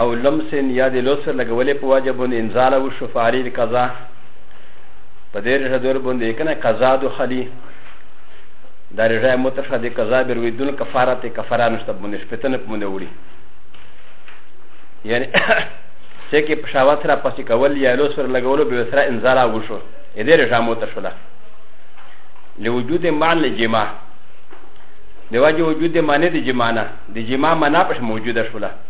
او لمس یا د لوسر لګولې په واجب باندې انزال او شفاري د قضا په دې رژه دور باندې کنه قضا د خلی دا رژه مترشه د قضا بر ویدون کفاره ته کفاره نشته باندې شپتنه په مونږ وړي یعنی چې کې په شاوات را پسې کول یا لوسر لګولو به سره انزال او شو اې دې رژه مترشه لوجود معنی الجماع د وجه وجود معنی د جماع نه د جماع معنی پښ موجوده شوله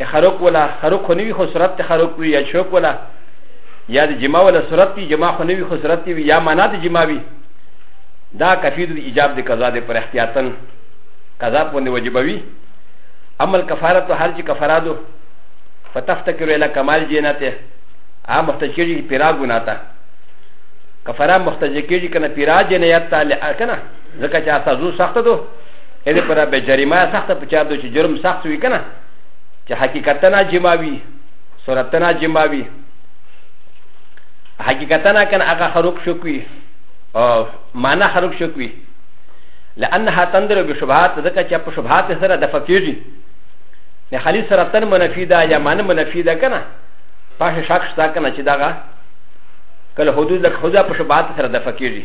یا خروق ولا خروق خو نوی خو صورت ته خروق وی یا شوق ولا یا د جما ولا صورت وی جما خو نوی خو صورت وی یا معنا د جما وی دا کفید د ایجاب د قضا د پر احتیاطن قضا پوند وجبوی اما الكفاره هر چې کفاره دو فتفتکر الى کمال جنته ا مختجری پیرا گناتا کفاره مختجری کنه پیرا جنیت تعالی کنه ځکه چې اساسو سخت دو ا د پر به جریمه سخت په چا د چې جرم سخت وي کنه چې حقیقتا نه جماوي صورتا نه جماوي حقیقتا نه کنه هغه خروق شو کوي او معنا خروق شو کوي لانها تندر بشبهات ځکه چې په شبهات سره د فقېږي نه خالي سره تن منفي ده یا معنا منفي ده کنه پاشه شک شته کنه چې داغه کله حدود لکه حدود په شبهات سره د فقېږي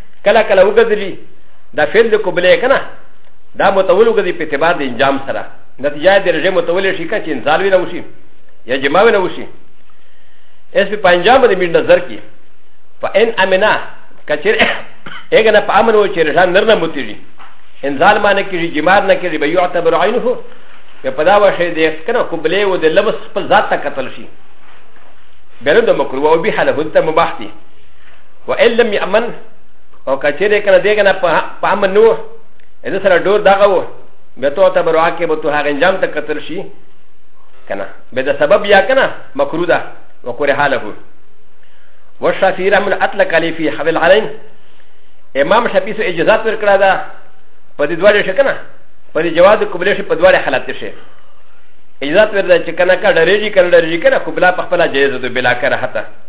کله کله وګرځي دا فعل د قبله کنه دا متول وګرځي په اعتبار د انجام سره نتیجه د رجه متول شي که چې انزال وي نه وشي یا جماع وي نه وشي اس په انجام باندې مين نظر کې په ان امنا کچیر اګه نه په امن و چې رجه نر نه متوي انزال معنی کې جماع نه کې به يعتبر عينه یا په دا وشه د کنه قبله و د لبس په ذات ته قتل شي بلد مکروه او به حاله ته مباح دي و ان لم يامن او کچره کنه دیګه نه په امن نو اذا سره ډور دغه و به تو ته بروا کې به تو هغه انجام ته قتل شي کنه به د سبب یا کنه مکروه ده وکره حاله والشافعي رحمه الله اطلق عليه في حبل علين امام شافعي سو اجازه ورکړه ده په دې دواړو شي کنه په دې جواز قبله شي په دواړو حالت شي اجازه ورکړه چې کنه کا ډریږي کنه ډریږي کنه قبله په خپل جایز ده بلا کراهته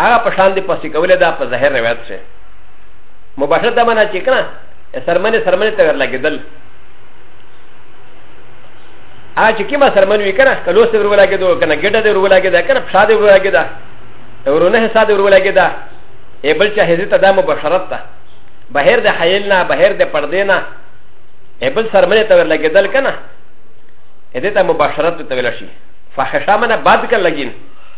هغه په شان دی پسې کولې ده په ظاهر روایت سره مباشر دا معنا چې کنه سرمنې سرمنې ته ور لګېدل ا چې کیما سرمن وی کنه کلو سره ور لګېدو کنه ګډه دې ور لګېدا کنه پښا دې ور لګېدا ورونه حساب دې ور لګېدا ای بل چا هزې ته دا مباشرت ده بهر د حیل نه بهر د پردې نه ای بل سرمنې ته ور لګېدل کنه ا دې ته مباشرت ته ویل شي فحشا منه بعد کله لګین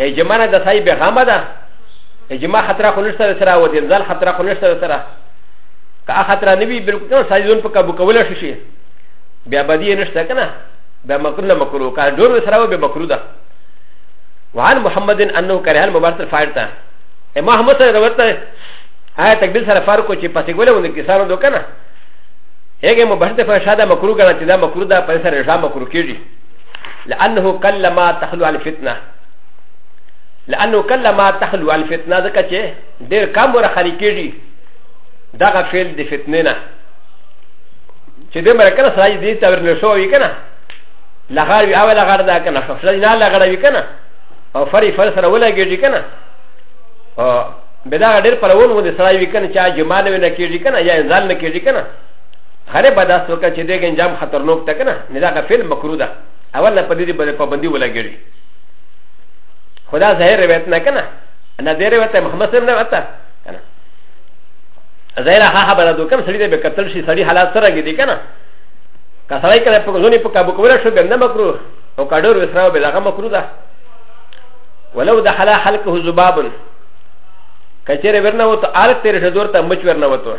ای جما نه د سای به غامه ده ای جما خطر خو نشته سره او د انزال خطر خو نشته سره که خطر نه وي بالکل سای ځون په کابو کول شي شي بیا بدی نشته کنه بیا مکرو نه مکرو کا ډور سره و به مکرو ده وعن محمد انه کرے هل مبارک فائر تا اما ہم سره روایت ہے آیا تکبیر سره فار کو چې پسې ګولې ونه کې سره دو کنه هغه مبارک فائر شاده مکرو کنه چې دا مکرو ده په سره رضا مکرو کیږي لانه کله ما تخلو عن فتنه لانه کله ما تخلو عن فتنه ځکه چې ډېر کم ور خالي کېږي دغه فعل د فتنې نه چې د مرکه سره دې ته ورنه شو وي کنه لغار وی اول لغار دا کنه خو سړی نه لغار وی کنه او فری فر سره ولګیږي کنه او بدا ډیر پرون و دې سړی وی کنه چې جمال وی نه کیږي کنه یا انزال نه کیږي کنه خره به داس وکړه چې دغه انجام خطرناک ده کنه نه دا فعل مکروه ده اول نه پدې باندې پابندي ولګړي خدا ظاهر روایت نه کنه نه دې روایت محمد صلی الله علیه وسلم کنه ظاهر ها ها بلدو کنه سړي دې به قتل شي سړي حالات سره دي کنه که سړی کله په ځونی په کابو کوله شو ګنده مکروه او کډور وسره به دغه مکروه ده ولو دخل حلقه ذباب کچره ورنه وته آل تیر شدور ته مچ ورنه وته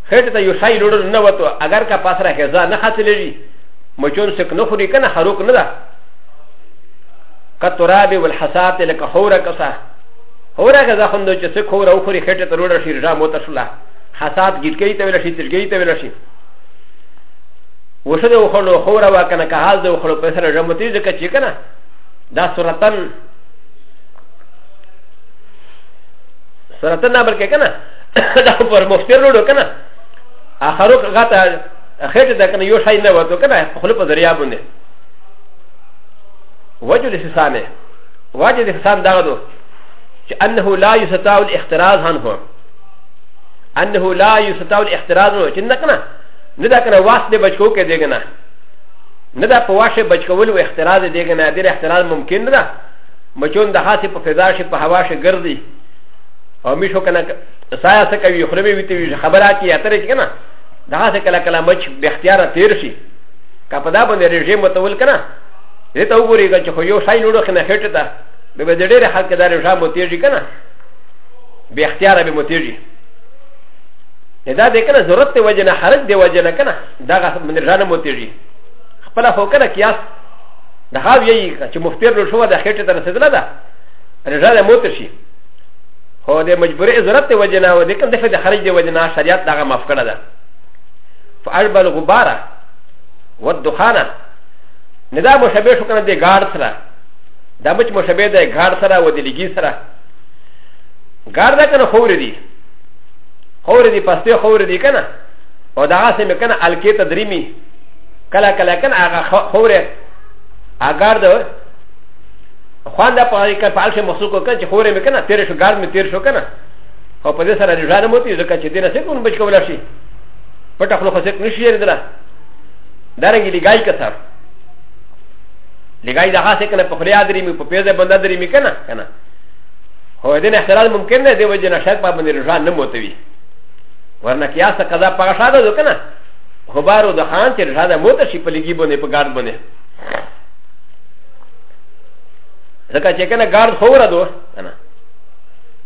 خېټه ته یو شای لوړ نه وته اگر کا پاسره هزا نه حاصلېږي مچون سک نه خوري کنه حروق نه ده کترابې والحسات لکه حوره کسه حوره کسه خوندو چې سک حوره وخوري خېټه ته لوړ شي رجا موته شوله حسات ګیټکې ته ویل شي ترګې ته ویل شي وشه د وخلو خوره وا کنه که حال د وخلو په سره رمتي ځکه چې کنه دا سورتن سورتن نه بلکې کنه دا پر مفتر لوړو کنه اخرو غاته خېټه دا کنه یو شای نه وته کنه خپل په دریا باندې وجه لسانه وجه لسان دا غدو چې انه لا یستاو الاحتراز عنه انه لا یستاو الاحتراز عنه چې نه کنه نه دا کنه واس دې بچو کې دیګ نه نه دا په واشه بچکول او احتراز دیګ نه دې احتراز ممکن نه ده مچون د حاصل په فضا شي په هوا شي ګرځي او مشو کنه سایا څه کوي خره وی ته وی خبره کی اترې چې کنه دا څه کله کله مچ به اختیار تیر شي که په دا باندې رژیم متول کنه دې ته وګوري چې خو یو شای نوړو کنه هټه ده به به ډېر حق دار رژیم متیږي کنه به اختیار به متیږي دا دې کنه ضرورت دی وجه نه حرج دی وجه نه کنه دا غا من رژان متیږي خپل خو کنه کیاس د هاو یی چې مفتیر لو شو د هټه ته رسیدله ده رژان متیږي هو د مجبوري ضرورت دی وجه نه و د کوم دفع د خرج دی وجه نه شریعت دغه معاف کړه ده فارب الغباره والدخانه ندا مشابه شو کنه د ګار سره دا مچ مشابه د ګار سره و د لګي سره ګار دا کنه خور دی خور دی پسته خور دی کنه او دا هغه سم کنه الکی تدریمی کله کله کنه هغه خوره اګار ده خوان دا پاره کې پال شي مسوک وکړ چې خورې مې کنه تیر شو ګار مې تیر شو کنه او په دې سره رضا نه موتی ځکه چې دې نه څه کوم بچ کولای شي پټه خپل خو څه نشي یې دلا دا رنګ لګای کثر لګای دا هڅه کنه په خلیا درې مې په پیزه بندا درې مې کنه کنه هو دې نه اختلاف ممکن نه دی وجه نه شک په باندې رضا نه موتوي ورنه قیاس قضا پاګه شاده ده کنه خبرو د خان چې رضا موت شي په لګي باندې په ګار باندې ځکه چې کنه ګارد خو را دو کنه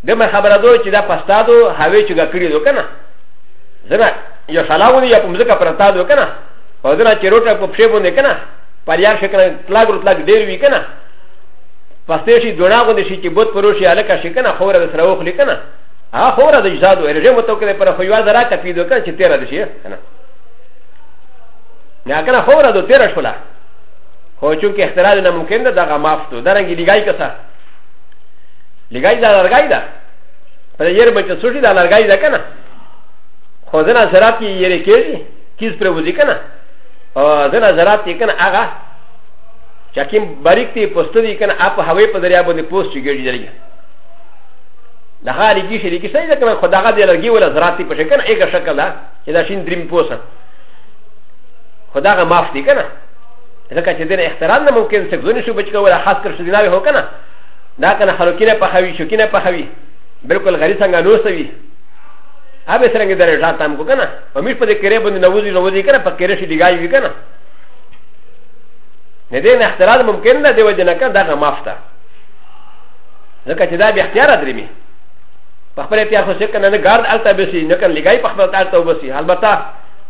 د مې خبره دو چې دا پستا دو هاوی چې ګکړی دو کنه زنه یو سلاونی یا په مزکه پرتا دو کنه او زنه چې روټه په پښې باندې کنه پر یار شکل تلاګ روټ لاګ ډیر وی کنه پسته شي دونه غو د شي چې بوت پروشي الکه شي کنه خو را سره وخلی کنه ها خو را د جزاد او رجه متو کنه پر خو یو زرا کپی دو کنه چې تیر د شي کنه نه کنه خو را دو تیر شولا هو چون که اختراج نه ممکن ده دغه معاف تو درنګ لګای کسا لګای دا لرګای ده پر ير بچ سوټي دا لرګای ده کنه خو ځنه زرات یې یې کېږي کیس پر وځي کنه او ځنه زرات یې کنه هغه چاکیم باریک تی پوسټ دی کنه اپ هوای په دریا باندې پوسټ کېږي دریا د هغه لګي شي لګي صحیح ده کنه خو دغه دی لرګي ولا زرات په شکل ایګه شکل ده چې دا شین دریم پوسه خو دغه معاف دی کنه ځکه چې دنه اختران نه ممکن څه ځونی شو بچ کوله خاص کر شدیناوی هو کنه دا کنه خلوکینه پخوي شوکینه پخوي بالکل غری څنګه نو سوي هغه څنګه درې ځان تام کو کنه په مش په دې کړه باندې نوځي نوځي کنه په کړه شي دیګای وی کنه نه دې نه اختراض ممکن ده دی وجه نه کنه دا مافتا ځکه چې دا به اختیار درې می په خپل اختیار خو څه کنه نه ګارد الته به سي نه کنه لګای په خپل الته وبسي البته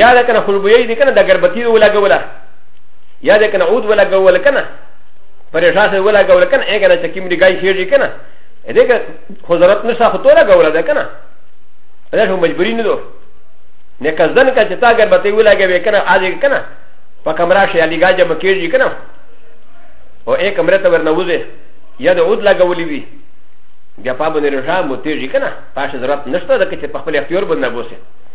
یا د کنه خلبوی دی کنه د ګربتی ولا ګولا یا د کنه عود ولا ګول کنه پر احساس ولا ګول کنه اګه کنه چې کیمری گای شیر دی کنه دې که خو ضرورت نشه خو تولا ګول ده کنه دا شو مجبوری نه دو نه کزن کا چې تا ګربتی ولا ګوي کنه اځي کنه په کمره شي علی گاجه مکیږي کنه او اې کمره ته ورنوځي یا د عود لا ګولې وی بیا په باندې رجا مو تیږي کنه پاشه ضرورت نشته د کچې په خپل اختیار باندې بوسه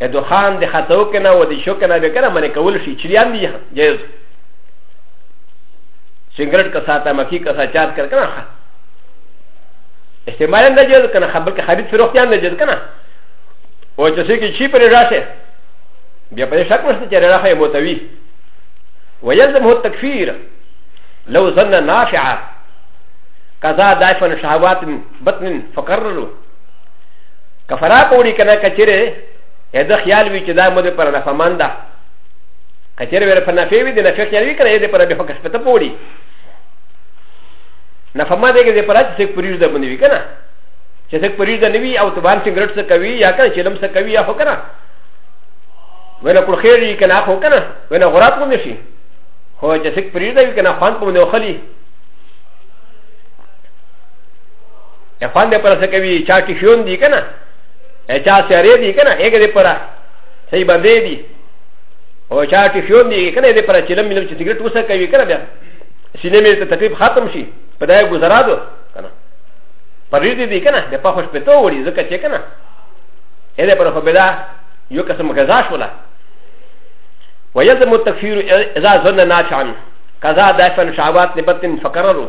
ا د خان د خطو کنه و د شو کنه به کنه منه کول شي چلیان دی جایز سنگرټ کا ساته مکی کا ساچات کر کنه استعمال نه جایز کنه خبر کې خرید فروختیان نه جایز کنه او چې څه کې چی پر راشه بیا په شک نشته چې راخه موتوي ويلزمه التكفير لو ظن نافعه كذا دائفا شهوات بطن فقرروا که فرا پوری کنه کچره ا د خیال وی چې دا مده پر نه فمن ده کچره ور په نفع وی د نفع خیال وی کنه دې پر به حکم پته پوری نه فما دې کې پر چې پوری ده باندې وی کنه چې څه پوری ده نوی او تبان سنگرټ څه کوي یا کنه چې لم څه کوي یا هو کنه ولا کول خیر یې کنه هو کنه ولا غرات مو نشي هو چې څه پوری ده کنه خوان په نو خلی ا خوان دې پر څه کوي چا کې شون دي کنه ا چا سره دي کنه هغه دې پر صحیح باندې دي او چا کې شون دي کنه دې پر چلم ملم چې سیګریټ وسه کوي کنه بیا سینې مې ته تکلیف ختم شي په دای گزارا دو کنه پر دې دي کنه د په خوش پته وړي ځکه چې کنه ا دې پر خو بلا یو قسم غذا شولا ويلزم التكفير اذا ظن ناشعا كذا دافن شعبات لبطن فكرروا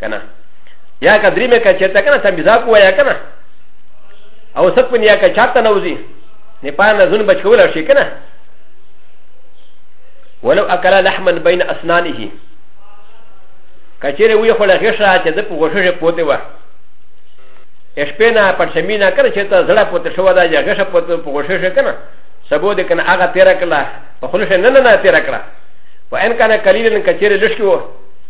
کنه یا که درې مې که چېرته کنه سم بزاک وایا کنه او سب پنیا که چاته نه وځي نه پای نه ځون بچ کول شي کنه ولو اکل لحما بین اسنانه که چېرې وی خو له غشه چې د په غوښه پوتې وه شپې نه پرشمې نه کنه چې ته زړه پوتې شو دا یا غشه پوتې په غوښه کنه سبو دې کنه هغه تیر کړه په خلشه نه نه تیر کړه و ان کنه قلیلا که چېرې لښکو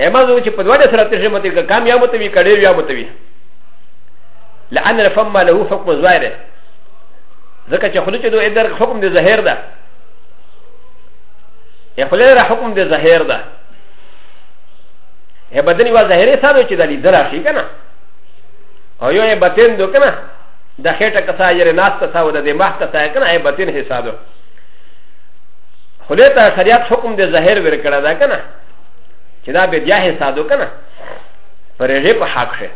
اما زه چې په دوه سره تشه متي که کم یا متوي که ډېر یا متوي لأن الفم له حکم ظاهر ځکه چې خلوچ دوه ادر حکم د ظاهر ده ا خ ل ر حكم د ظاهر ده ا بدن و ظاهر سره چې د لیدل شي کنه او یو ا باطن دو کنه د خېټه کسا یې ناس کسا و د دماغ کسا کنه ا باطن حساب خو دې ته شریعت حکم د ظاهر ورکړه ده کنه چې دا به بیا حسابو کنه پرېږې په حق شي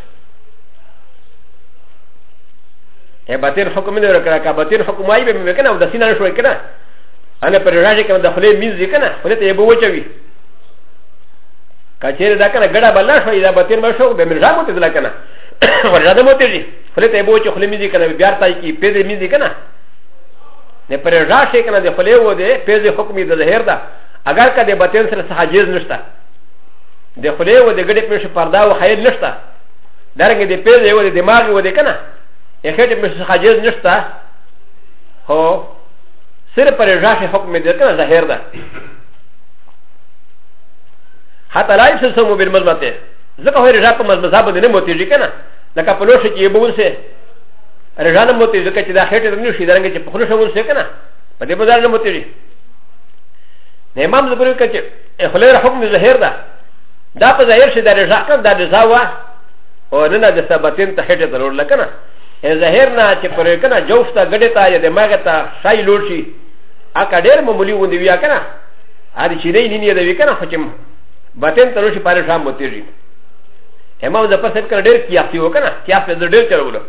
ا باتين حكم نه ورکړه کا باتين حكم وايي به مې کنه د سینې شوې کنه انا پر راځي کنه د خلې مين ځي کنه خلې ته به وچوي کچېره دا کنه ګډه بل شوې دا باتين به شو به مې ځامو ته دلا کنه ورځه مو ته دي خلې ته به وچو خلې مين ځي کنه بیا تای کی پیدې مين ځي کنه نه پر راشه کنه د خلې و دې پیز حکم دې ظاهر ده اگر کده بتن سره سحاجز نشته د خلې و دې ګډې پېښ پردا او خیر نشته درنګ دې پیز و دې دماغ و دې کنه یې خېټې پېښ سحاجز نشته هو سره پر راشه حکم دې کنه ظاهر ده حتی لا یې سمو بیر مزمته ځکه هر راپه مزمزه باندې نه موتیږي کنه لکه په لوشه کې یې بونسه رجانه موتی ځکه چې دا خېټه نه شي درنګ چې په خلوشه ول شي کنه په دې بازار نه موتی نه امام زبري کچ خلیر حکم ظاهر ده دا په ظاهر شي د رجا کم دا رضا وا او نه نه د سبتین ته خېټه ضرور لکنه ظاهر نه چې پر کنه جوف ته ګډه ته یا د ماغه ته شای لوړ شي اکا ډېر معمولی وندي ویا کنه هر چې نه نه دی کنه خو چې بتن تر شي پاره شام موتی امام زپسې کړ ډېر کیافتي وکنه کیافت ډېر چلولو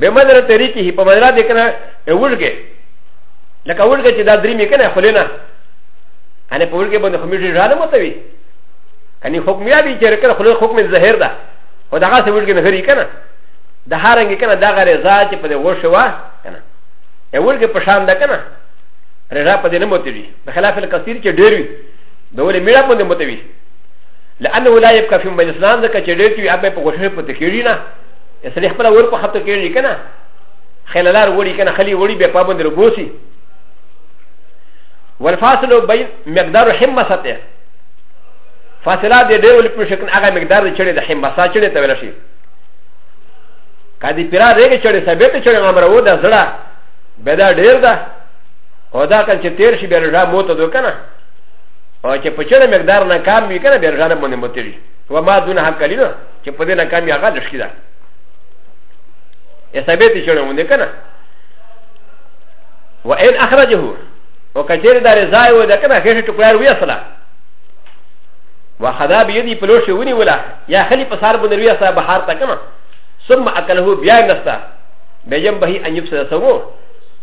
به مدر طریقې هی په مدر دې کنه وړګې لکه وړګې چې دا درې مې کنه خلینا انا په وړګې باندې خمیږي ژاله مو ته وی کني حکم یا به چې کنه خلک حکم ظاهر ده او دا غاسه وړګې نه هری کنه د هرنګ کنه دا غره ځا چې په دې وښه وا کنه یو وړګې په شان ده کنه رضا په دې نه موته وی په خلاف الکثیر چې ډېر وی د ولې میړه باندې موته وی لانه لا يبقى في مجلس لان ځکه چې ډېر چې ابه په غوښه په تکیری نه ا س ل ي خبر ورك حتى كيري ي ك ن ا خلالار وري كان خلي وري بقابل ربوسي والفاصل بين مقدار حمسته فاصله د ډېر ولې په شکل هغه مقدار د چړې د حماسه چړې ته ویل شي کدی پیرا رېګې چړې ثابت چړې امر وو د زړه به دا ډېر ده او دا کله چې تیر شي بیا رجا موته دو کنه او چې په چړې مقدار نه کام وي کنه بیا رجا نه باندې موتېږي وما دون حق کلینا چې په دې ناکام یې هغه لښکي ده یې ثابت یې چړه ونه کنه و ان اخرجه او کچیر دا رضا یې وده کنه هیڅ ټکړار وی اصله و خدا به یې په لوښه ونی ولا یا خلی په سار باندې وی اصله بهار تا کنه ثم اکله بیا نستا به یم به ان یفسد سوو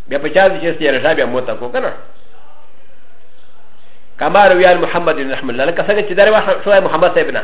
بیا په چا دې چې یې رضا بیا موت کو کنه كما روي عن محمد بن رحمه الله لك سنه تدري واحد شويه محمد سيبنا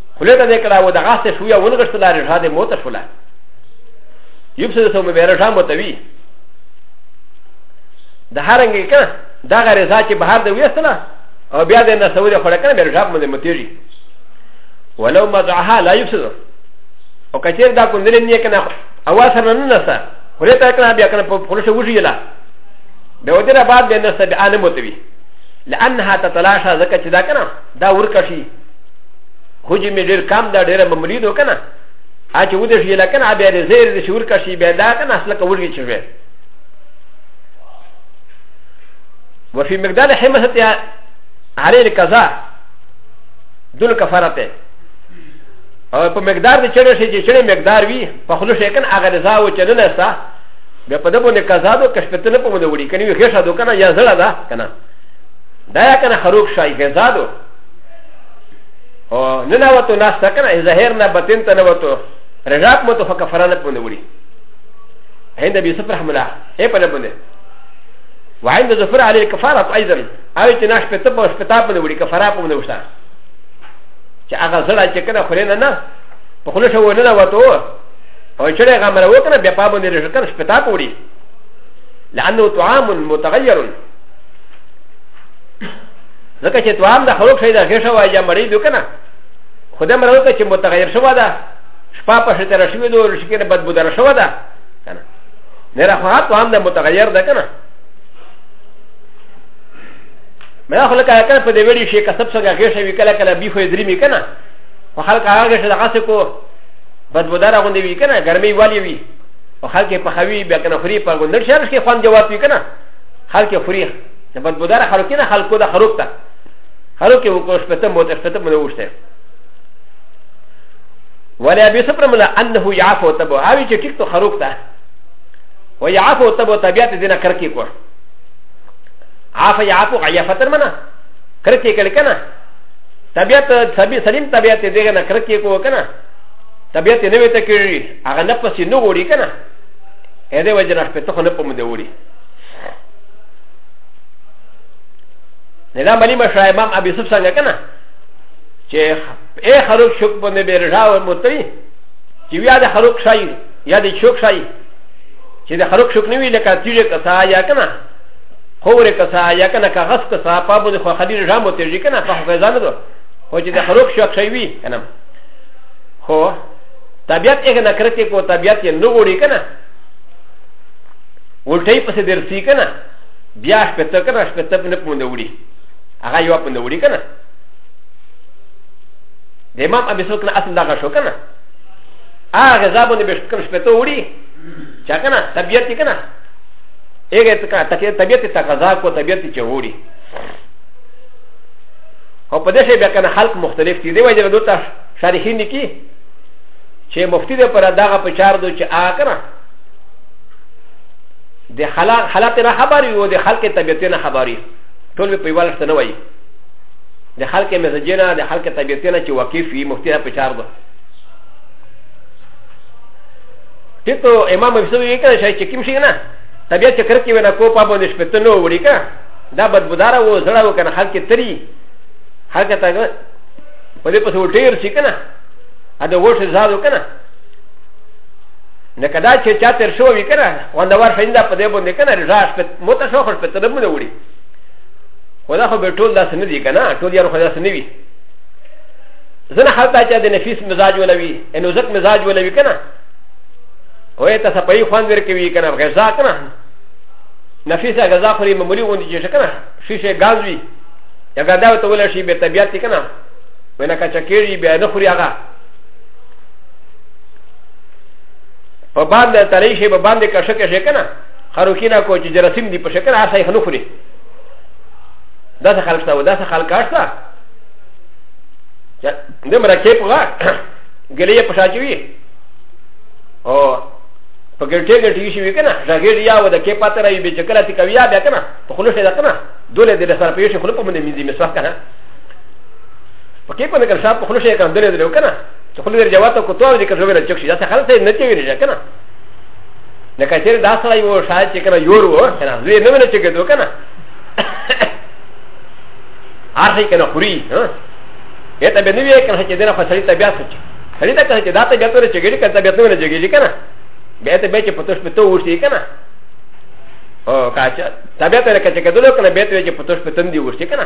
خلې ته دې کړه و د غاسته شو یا ونغښت لارې شاده موته شوله یوب سره سم به رجام وتوي د هرنګ کې دا غیر رضا چې بهر د ویستله او بیا د نسوي خړه کنه به رجاب مده متیږي ولو مزعها لا يفسد او کچیر دا کندل نه کنه اوا سره نه نسا خلې ته کنه بیا کنه په خلوش وږي لا به ودره بعد به نسا به عالم وتوي لانها تتلاشى زکه چې دا کنه دا ورکشي خوجي مې ډېر کم دا ډېر معمولی دو کنه ا چې ودې شي لکه نه بیا دې زیر دې شور کړ شي بیا دا کنه اصل کا ورګي چې وې وفي مقدار حمسته عليه القضا دول کفارته او په مقدار دې چړې شي چې چړې مقدار وي په خلو شي کنه هغه رضا و چې نه نستا بیا په دې باندې قضا دو کښپته نه په مده وړي کني وي غشه دو کنه یا زړه دا کنه دا کنه خروق شای غزا دو او نه نوتو ناس ته کنه ظاهر نه باطن ته نوتو رجاق مو ته فکفرانه باندې وړي عند ابي يوسف رحمه الله اي په باندې وعند ظفر عليه الكفاره ايضا او چې ناش په تبو شپتا باندې وړي کفاره په باندې وشته چې هغه زړه چې کنه خوري نه نه په خله شو نه نوتو او چې هغه مر وکنه بیا په باندې رجاق شپتا پوړي لانه طعام متغير ځکه چې توام د خلوق شي د غیشه وای یا مړی دو کنه خدای مړ وکړه چې متغیر شو ده شپه په شته راشي دو رشي کې بد بدر شو ده کنه نه راخوا توام د متغیر ده کنه مې خلک هغه په دې ویډیو شي کسب څنګه غیشه وی کله کله بي خو درې می کنه و خلق هغه شي دغه څه کو بد بدر غوندې وی کنه ګرمي والی وی و خلک په خوي بیا کنه خوري په غوندې شهر کې خوان جواب وی کنه خلک خوري د بند بودار خلکو نه خلکو د خروق ته خروق یې وکړو شپته مو ته شپته مو نه وشته ولا ابي سفر ملا انه يعفو تبو هاوي چې ټیک ته خروق ته و يعفو تبو طبيعت دې نه کرکی کو عاف يعفو غيا فتر منا کرکی کړه کنه طبيعت سبي سليم طبيعت دې نه کرکی کو کنه طبيعت نه وي ته کړی هغه نه پسې نه وړي کنه هدا وجه نه په ته نه پم دی وړي نه دا ملي مشر امام ابي يوسف څنګه کنه چې اے خروق شوک باندې بیرژا او متری چې بیا د خروق شای یا د شوک شای چې د خروق شوک نیوی لکه تیرې کسا یا کنه خورې کسا یا کنه کاغذ کسا په بده خو خدیر رام وترجی کنه په حفظانه دو خو چې د خروق شوک شای وی کنه خو طبیعت یې نه کرتی کو طبیعت یې نه وړي کنه ولټي پسې درسي کنه بیا شپه ته کنه شپه ته نه پوند وړي هغه یو پوند وړي کنه د امام ابي سوق نه اصل دغه شو کنه هغه زابونه به شکر شپه ته وړي چا کنه طبيعت کنه هغه ته کنه طبيعت تقاضا کو طبيعت چې وړي او په دې شی بیا کنه خلق مختلف دي دی وجه دوته شارحین کی چې مفتی دې پر دغه په چار دو چې آ کنه د خلق حالت نه خبر یو د خلق طبیعت نه خبر یو ټول په یوه لښته نه وایي د خلق مزاج نه د خلق طبیعت نه چې واقف وي مفتي په چار ده ټیک ته امام ابسو یې کړه چې کوم شي نه طبیعت چې کړ کې ونه کو په باندې شپه ته نو وړي کا دا بدبودار وو زړه وو کنه خلق تری خلق ته په دې پسې وټیر شي کنه ا د وښه زادو کنه نه کدا چې چا تر شو وی کنه خوندور شیندا په دې باندې کنه رضا شپه موته شو خپل ته نه وړي خدا خو به ټول داس نه دي کنه ټول یار خدا سن وی زنه حالت چې د نفیس مزاج ولوي انو زک مزاج ولوي کنه وې ته سپي خوان ور کوي کنه غذا کنه نفیس غذا خوري معمولی وندي چې کنه شیشه غاز وی یا غدا ته ولا شي به طبيعت کنه ونه کا چکیری به نه خوري هغه په باندې تلې شي په باندې کښه کښه کنه خروکینا کو چې جرسیم دی په شکل هر څه خنو خوري دا څه خلک شته دا څه خلک شته د مرکه په غا ګلې په شاچ وی او په ګټه ګټه شي وی کنه راګړ یا و د کې پاتره یې به چکر تی کوي بیا کنه په خلوش ده کنه دوله دې سره پیښه خلک په منې مې دې مسواک کنه په کې په نګر شاپ په خلوش یې کنه دوله دې کنه چې خو لویر جواب ته کوتو او ذکر شوی راچک شي دا څه خلک نه چوي نه کنه نه کچېر دا سره یو شاید چې کنه یور و کنه لوی نه نه چکه دو کنه هر څه کنه خوري ها اته به نه وی کنه چې دنه فصلی طبيعت څه سړی ته کنه چې دا طبيعت ور چګړي کنه طبيعت ور چګړي کنه به ته به چې پتوش پتو وشي کنه او کاچا طبيعت ور کچې کدل کنه به ته چې پتوش پتن دی وشي کنه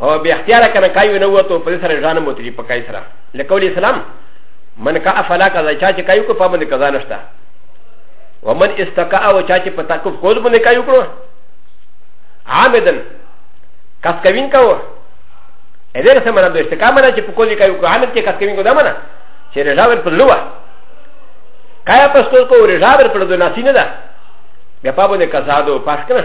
او بیا اختیار کنه کایو نه وته په سره ځان مو تری په کای سره لکول اسلام من کا افلا کذا چا چې کایو کو په باندې کذا نشتا ومن استقا او چا چې په تکف کول باندې کایو کړو عامدن کس کوین کو اذر سره مراد استقا مراد چې په کول کایو کو عامد کې کس کوین کو دا منه چې رجاور په لوا کایا پستو کو رجاور په دو ناسی نه ده بیا په باندې کذا دو پاس کنه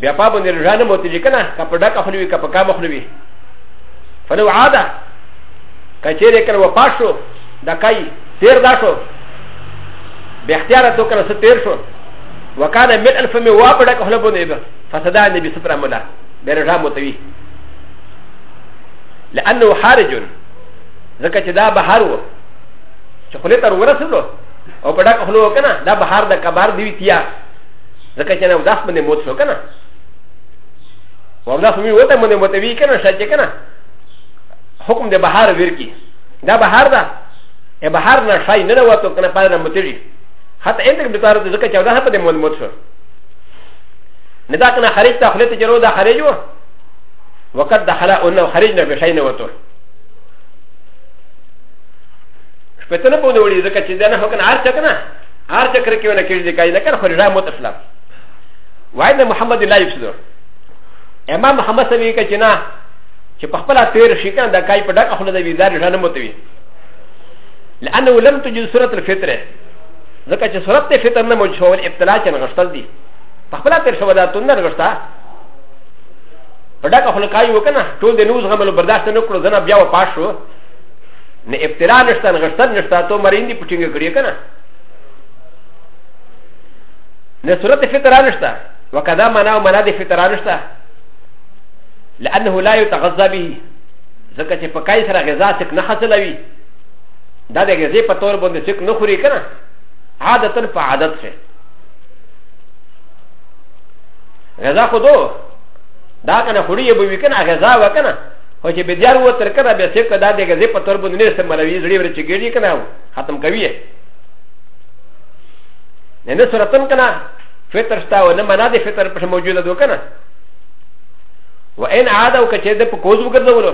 بیا په باندې روژه نه موتېږي که نه که په ډکه خوله وي که په کمه خوله وي فلو عاده که چېرې کله وفات شو د کای تېر دا شو بې اختیاره تو کله څه تېر شو وکانه مل الف مې وا په ډکه خوله باندې به فسدا نبي ستر امله بیا روژه موتوي لأنه حارج ځکه چې دا بهار و چې خولې ته ورسېدو او په ډکه خوله وکنه دا بهار د کبار دی تیا ځکه چې نه اوداس باندې موت شو که نه اوداس مې وته باندې موتوي که نه شاید چې که نه حکم د بهار ویر کی دا بهار ده ای بهار نه شای نه وته که نه پاره نه موتېږي حتی انتک بتاره ځکه چې اوداس باندې موت موت شو نه دا که نه خارج ته خلې ته جرو دا خارج و وقت دخل انه خارج نه بشای نه وته شپته نه پوه نه وړي ځکه چې دا نه هو که نه هر څه که نه هر څه کرکې ونه کړي دي کاي نه کړ خو رضا مو تسلم وای د محمد الله یفسدور امام محمد صلی الله علیه وسلم چې په خپل تیر شي کنه د کای په ډک خپل د ویزار رضا نه متوي لانه لم تجد سوره الفطره ځکه چې سوره الفطر نه موجود شو ابتلا چې نغشتل دي په خپل تیر شو دا تون نه نغشتا په ډک خپل کای وکنه ټول د نوز غمل برداشت نه کړو ځنه بیا و پاش شو نه ابتلا نشته نغشتل نشته ته مرین دي پټینګ کړی کنه نه صورت فطر نشته وکذا معنا او معنا د فطر نشته لانه لا يتغذى به ځکه چې په کای سره غذا څخه نه حاصلوي دا د غذا په تور باندې څخه نه خوري کنه عادتا په عادت سره غذا خو دو دا کنه خوري به وی کنه غذا وکنه خو چې به دیار و تر کنه به څخه دا د غذا په تور باندې نه استعمالوي زړی ورچ ګړي کنه ختم کوي نه نه سرتن کنه فطر شتا و نه منا دي فطر په موجوده دو کنه و ان عاد او کچه د په کوز وګرځولو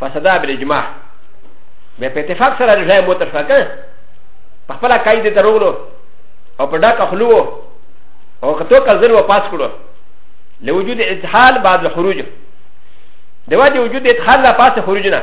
فسدا بالاجماع به په اتفاق سره رجای مو تر فکه په خپل قاعده درولو او په ډاکه خلو او کتو کزر و پاس کړو لوجود ادحال بعد الخروج د وجه وجود ادحال لا پاس خروج نه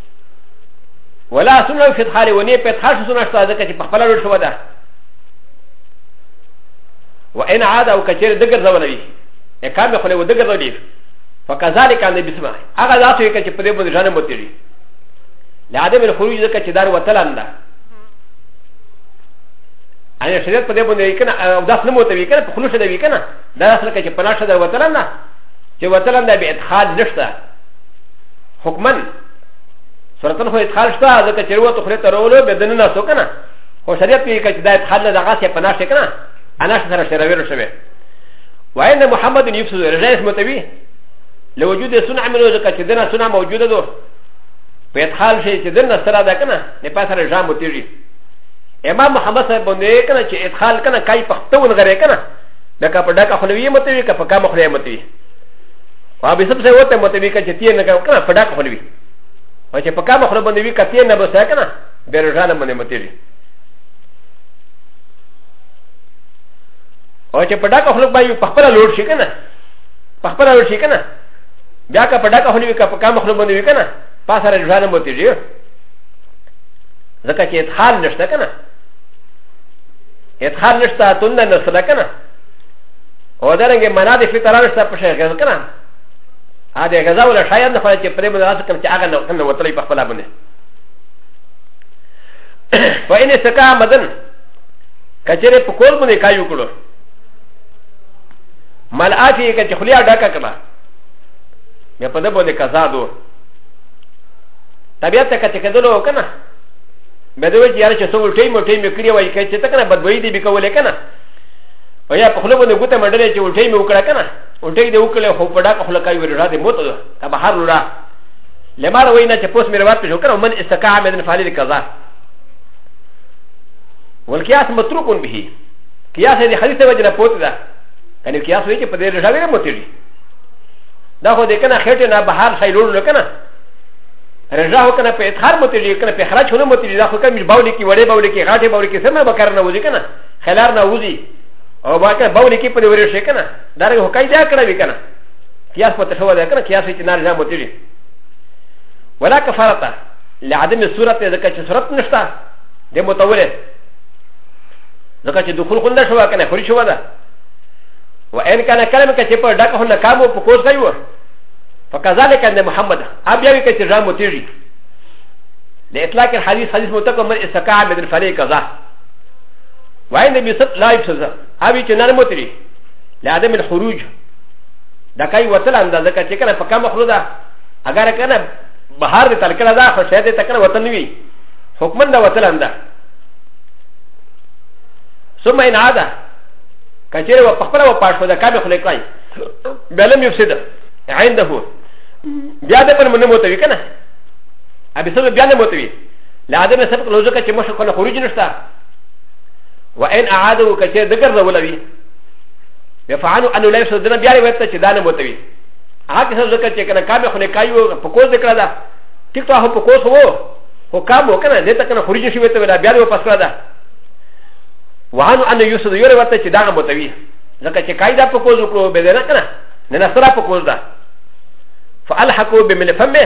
ولا سنه في ادخال وني په ادخال شو سنه شته ځکه چې په خپل لور شو ده وان عاد او کچیر دګر زول وی اکام خله و دګر زول فكذلك عند بسمه هغه ذات وی چې په دې باندې ځان متری لعدم الخروج ځکه چې دار وتلان ده انا شريط په دې باندې وی کنه او داس نه موته وی کنه په خلوص ده وی کنه دا اصل کې چې پناشه ده وتلان ده چې وتلان ده به ادخال نشته حکمن سرطن خو ادخال شته ځکه چې وروته خورې ته رولو به دنه نه سو کنه خو شریعت یې کچ دا ادخال نه دغه څه پناه شي کنه انا سره سره ویل شوی وان محمد یفسد رجاس متوی لوجود سنع منو ځکه چې دنه سنع موجوده ده په ادخال شي چې دنه سره ده کنه نه پاتره رجام متوی امام محمد صاحب باندې کنه چې ادخال کنه کای پختون غره کنه لکه په ډکه خلوی متوی که په کام خلوی متوی و به سب سه وته مت وی کچ تی نه کنه فدا خو لوي و چې په کامه خو باندې وی کتی نه بس کنه به رجاله باندې متېږي او چې په ډاکه خلک باندې په خپل لوړ شي کنه په خپل لوړ شي کنه بیا که په ډاکه خلک په کامه خلک باندې وی کنه پاسه رجاله متېږي ځکه چې ادخال نشته کنه ادخال نشته تند نسله کنه او دا رنګه منا د فطر راوسته په شي غزا کنه ا دې غزا ولا شاید نه فاجئ پرې مو راس کوم چې هغه نو کنه وتلې په خپل باندې فإن سكا مدن کچره په کول باندې کایو کړو ملعافی که چې خلیا ډکه کړه بیا په دې باندې قضا دو طبیعت ته کته کدلو کنه به دوی چې یاره چې څو ټیم ټیم کړی وای کړي چې تکنه بدوی دی به کولې کنه او یا په خپل باندې ګوته منډلې چې الټۍ مې وکړه کنه الټۍ دې وکړې خو په ډاکه خپل کای ورډا دې موت ده ته بهر لورا لمر وینا چې پوس مې روات پېښو کنه من استقاع من فعل القضا والقياس متروك به قياس دې حدیث ته وجه نه پوت ده کنه قياس وی چې په دې رډا ویره موت دي دا خو دې کنه خېټه نه بهر شای لور لکنه رجا هو کنه په ادخار موت دي کنه په خراج هونه موت دي دا خو کمې باولې کې وړې باولې کې غاټې باولې کې سمه بکر نه وځي کنه خلار نه وځي او باکه باولې کې په دې ورې شي کنه دا رنګ هکای دا کړه وی کنه قیاس په تشوه ده کنه قیاس چې نار نه متېږي ولا کفارته لعدم صورت ځکه چې صورت نشته د متوله ځکه چې دخول خو نه شو کنه خوري شو ده و ان کان کلم کې چې په ډکه نه کامو په کوس غي و فكذلك ان محمد اب یوي کې چې رام وتیږي د اطلاق الحديث حديث متکم من استقاع بدل فريق قضا وای نه بي سب لايف سزا اوی چې نرمو تری لعدم الخروج دا کای وتل اندازه کا چې کنه پکا مخلو دا اگر کنه بهر دې تل کړه دا خو شاید ته کنه وتل وی حکمن دا وتل اندا ثم ان عاده کچره و پخپل و پاش خدا کامه خلې کوي بلم يفسد عنده بیا دې پر منه موتوي کنه ابي سره بیا نه موتوي لا دې نه سبق لوځه چې مشک له خروج نشته وان اعاده کچې د ګرځول وي يفعلوا انه لا يسدنا بیا روایت چې دانه موتوي هغه څه ځکه چې کنه کابه خو نه کایو په کوز ذکر ده ټیک ته هو په کوز وو هو کابه کنه دې ته کنه خروج شي وته ولا بیا په سره ده وانه انه يسد یو روایت چې دانه موتوي ځکه چې قاعده په کوز وکړو به نه کنه نه سره په کوز ده فالحقوا بملفمه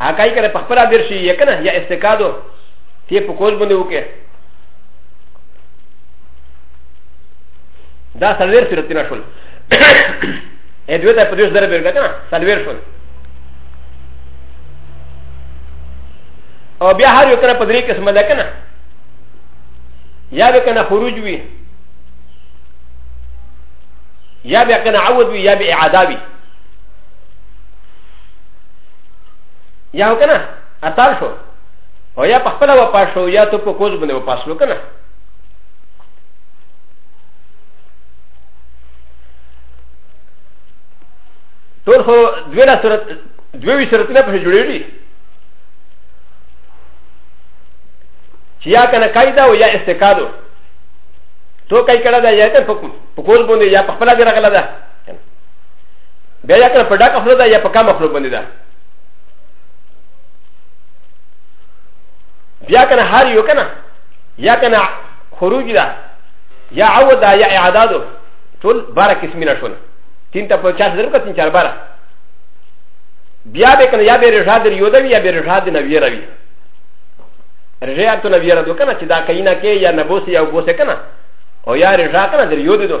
هغه یې کړه په خپل ډیر شي یې کنه یا استقادو ته په کوز باندې وکړه دا سلویر سورتونه شول ا دوی ته په دې سره بیرګه کنه سلویر شول او بیا هر یو کنه په درې قسمه ده کنه یا به کنه خروج وي یا به کنه عود وي یا به اعاده وي یا هو کنه اتال شو او یا په خپل وپا شو یا ته په کوز باندې وپا شو کنه ټول خو دوی لا صورت دوی صورتونه په جوړېږي چې یا کنه قاعده او یا استقادو تو کای کړه دا یا ته په کوز باندې یا په خپل دی راغله ده بیا یا کنه په ډاکه خوله ده یا په کمه خوله باندې ده بیا کنه هر یو کنه یا کنه خروج ده یا عود ده یا اعداد ده ټول بارا قسمونه شول تین ته په چا سره کتن چار بارا بیا به کنه یا به رشاد یو ده یا به رشاد نه ویره وی رشاد نه ویره دوه کنه چې دا کینا کې یا نبوس یا وبوسه کنه او یا رشاد کنه در یو ده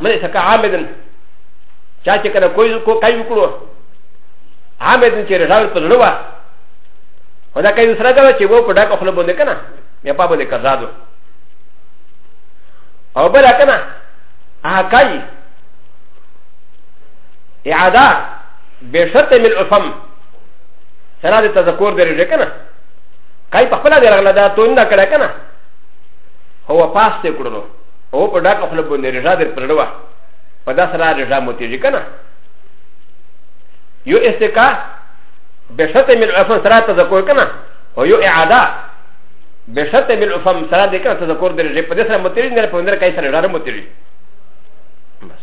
مله سکه عامدن چا چې کنه کوی کو کای وکړو عامدن چې رجاو په زړه وا ودا کای سره دا چې وو په ډاکه خپل باندې کنه یا په باندې کزادو او بل کنه هغه کای اعاده به شرط مل افهم سره د تذکر درې کنه کای په خپل درغله دا تو نه کړه کنه هو پاس ته کړو او په ډاکه خپل باندې رجا در پر وروه په دا سره رجا متیږي کنه یو استقا بشرط من عفن سره تذکر کنه او یو اعاده بشرط من عفن سره د کنه تذکر در رجا په دې سره متیږي نه په اندر کای سره رجا متیږي بس